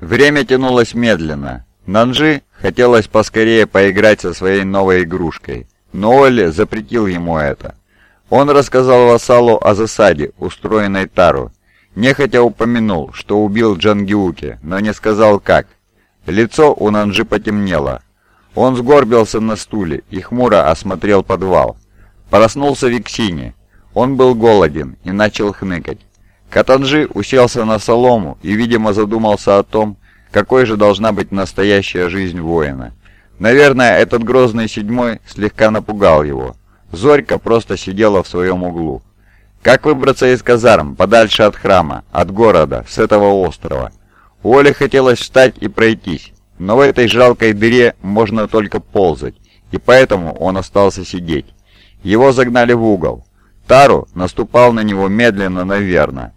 Время тянулось медленно. Нанжи хотелось поскорее поиграть со своей новой игрушкой, но Оли запретил ему это. Он рассказал вассалу о засаде, устроенной Тару. Нехотя упомянул, что убил Джангиуки, но не сказал как. Лицо у Нанжи потемнело. Он сгорбился на стуле и хмуро осмотрел подвал. Проснулся Виксини. Он был голоден и начал хныкать. Катанжи уселся на солому и, видимо, задумался о том, какой же должна быть настоящая жизнь воина. Наверное, этот грозный седьмой слегка напугал его. Зорька просто сидела в своем углу. Как выбраться из казарм, подальше от храма, от города, с этого острова? У Оли хотелось встать и пройтись, но в этой жалкой дыре можно только ползать, и поэтому он остался сидеть. Его загнали в угол. Тару наступал на него медленно, наверно.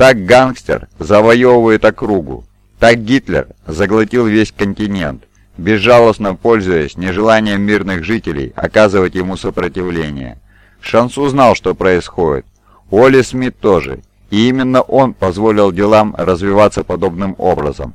Так гангстер завоевывает округу. Так Гитлер заглотил весь континент безжалостно пользуясь нежеланием мирных жителей оказывать ему сопротивление. Шансу знал, что происходит. Уолли Смит тоже. И именно он позволил делам развиваться подобным образом.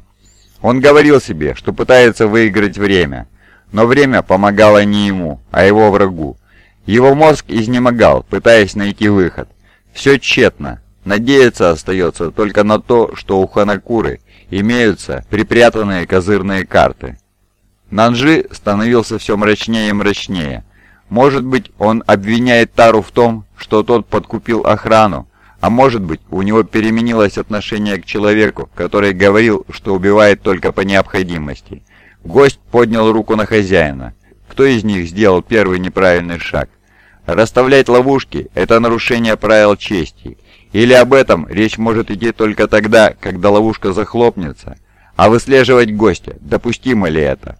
Он говорил себе, что пытается выиграть время. Но время помогало не ему, а его врагу. Его мозг изнемогал, пытаясь найти выход. Все тщетно. Надеяться остается только на то, что у Ханакуры имеются припрятанные козырные карты. Нанжи становился все мрачнее и мрачнее. Может быть, он обвиняет Тару в том, что тот подкупил охрану, а может быть, у него переменилось отношение к человеку, который говорил, что убивает только по необходимости. Гость поднял руку на хозяина. Кто из них сделал первый неправильный шаг? Расставлять ловушки – это нарушение правил чести. Или об этом речь может идти только тогда, когда ловушка захлопнется. А выслеживать гостя, допустимо ли это?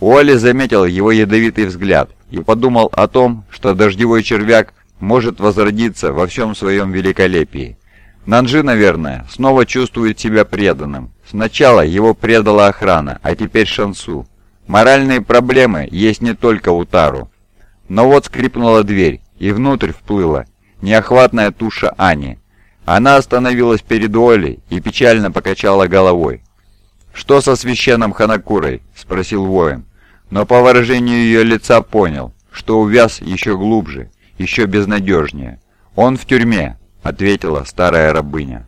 Уолли заметил его ядовитый взгляд и подумал о том, что дождевой червяк может возродиться во всем своем великолепии. Нанжи, наверное, снова чувствует себя преданным. Сначала его предала охрана, а теперь Шансу. Моральные проблемы есть не только у Тару. Но вот скрипнула дверь, и внутрь вплыла неохватная туша Ани. Она остановилась перед Олей и печально покачала головой. «Что со священным Ханакурой?» — спросил воин но по выражению ее лица понял, что увяз еще глубже, еще безнадежнее. «Он в тюрьме», — ответила старая рабыня.